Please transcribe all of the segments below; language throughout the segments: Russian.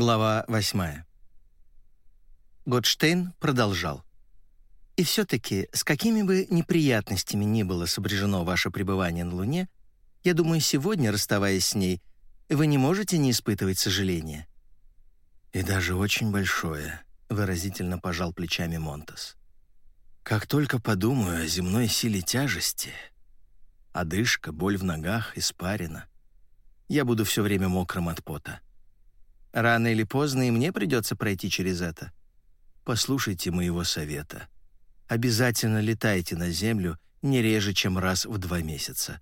Глава 8. Готштейн продолжал. «И все-таки, с какими бы неприятностями ни было сопряжено ваше пребывание на Луне, я думаю, сегодня, расставаясь с ней, вы не можете не испытывать сожаления». «И даже очень большое», — выразительно пожал плечами Монтес. «Как только подумаю о земной силе тяжести, одышка, боль в ногах, испарина, я буду все время мокрым от пота». Рано или поздно и мне придется пройти через это. Послушайте моего совета. Обязательно летайте на Землю не реже, чем раз в два месяца.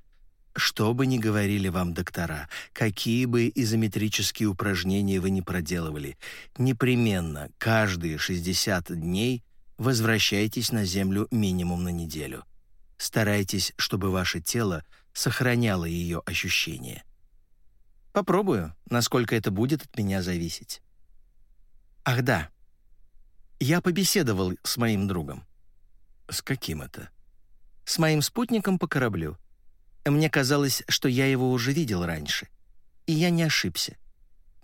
Что бы ни говорили вам доктора, какие бы изометрические упражнения вы ни проделывали, непременно каждые 60 дней возвращайтесь на Землю минимум на неделю. Старайтесь, чтобы ваше тело сохраняло ее ощущения. Попробую, насколько это будет от меня зависеть. Ах да, я побеседовал с моим другом. С каким это? С моим спутником по кораблю. Мне казалось, что я его уже видел раньше. И я не ошибся.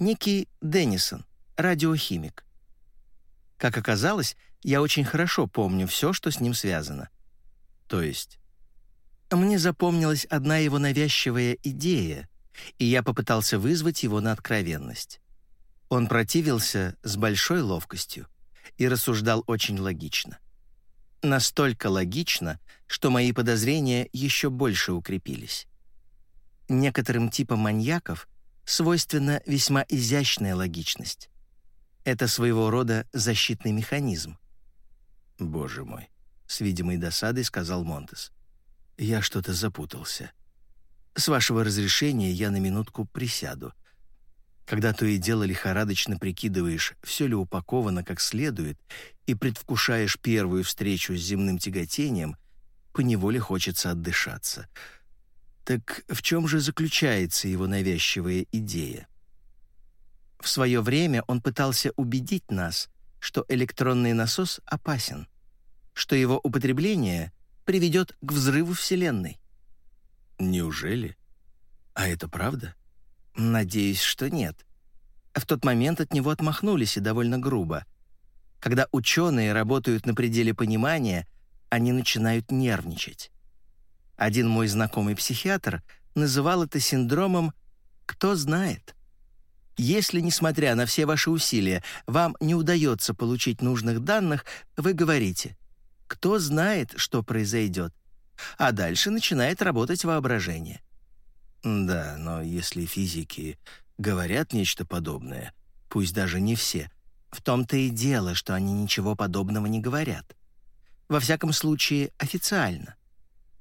Некий Деннисон, радиохимик. Как оказалось, я очень хорошо помню все, что с ним связано. То есть? Мне запомнилась одна его навязчивая идея — и я попытался вызвать его на откровенность. Он противился с большой ловкостью и рассуждал очень логично. Настолько логично, что мои подозрения еще больше укрепились. Некоторым типам маньяков свойственна весьма изящная логичность. Это своего рода защитный механизм. «Боже мой», — с видимой досадой сказал Монтес. «Я что-то запутался». С вашего разрешения я на минутку присяду. Когда то и дело лихорадочно прикидываешь, все ли упаковано как следует, и предвкушаешь первую встречу с земным тяготением, поневоле хочется отдышаться. Так в чем же заключается его навязчивая идея? В свое время он пытался убедить нас, что электронный насос опасен, что его употребление приведет к взрыву Вселенной. Неужели? А это правда? Надеюсь, что нет. В тот момент от него отмахнулись и довольно грубо. Когда ученые работают на пределе понимания, они начинают нервничать. Один мой знакомый психиатр называл это синдромом «кто знает». Если, несмотря на все ваши усилия, вам не удается получить нужных данных, вы говорите «кто знает, что произойдет», а дальше начинает работать воображение. Да, но если физики говорят нечто подобное, пусть даже не все, в том-то и дело, что они ничего подобного не говорят. Во всяком случае, официально.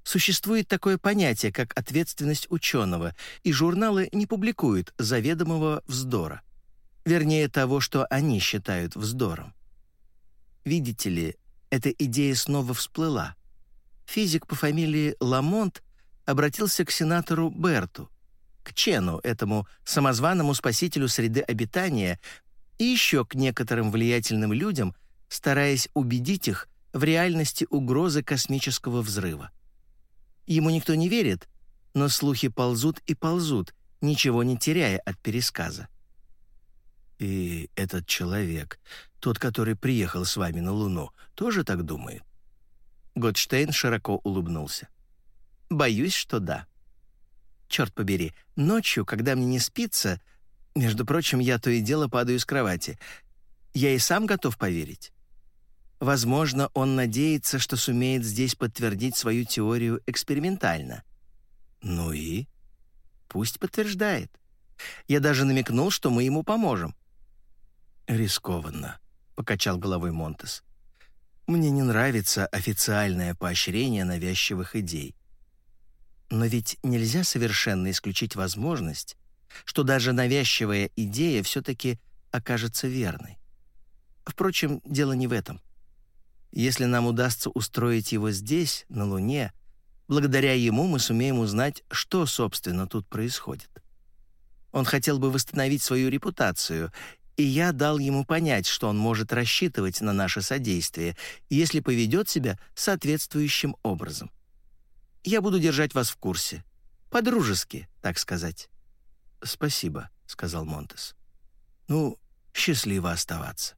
Существует такое понятие, как ответственность ученого, и журналы не публикуют заведомого вздора. Вернее, того, что они считают вздором. Видите ли, эта идея снова всплыла — физик по фамилии Ламонт обратился к сенатору Берту, к Чену, этому самозваному спасителю среды обитания, и еще к некоторым влиятельным людям, стараясь убедить их в реальности угрозы космического взрыва. Ему никто не верит, но слухи ползут и ползут, ничего не теряя от пересказа. «И этот человек, тот, который приехал с вами на Луну, тоже так думает?» Готштейн широко улыбнулся. «Боюсь, что да. Черт побери, ночью, когда мне не спится, между прочим, я то и дело падаю с кровати, я и сам готов поверить. Возможно, он надеется, что сумеет здесь подтвердить свою теорию экспериментально. Ну и? Пусть подтверждает. Я даже намекнул, что мы ему поможем. «Рискованно», — покачал головой Монтес. Мне не нравится официальное поощрение навязчивых идей. Но ведь нельзя совершенно исключить возможность, что даже навязчивая идея все-таки окажется верной. Впрочем, дело не в этом. Если нам удастся устроить его здесь, на Луне, благодаря ему мы сумеем узнать, что, собственно, тут происходит. Он хотел бы восстановить свою репутацию и я дал ему понять, что он может рассчитывать на наше содействие, если поведет себя соответствующим образом. Я буду держать вас в курсе. По-дружески, так сказать». «Спасибо», — сказал Монтес. «Ну, счастливо оставаться.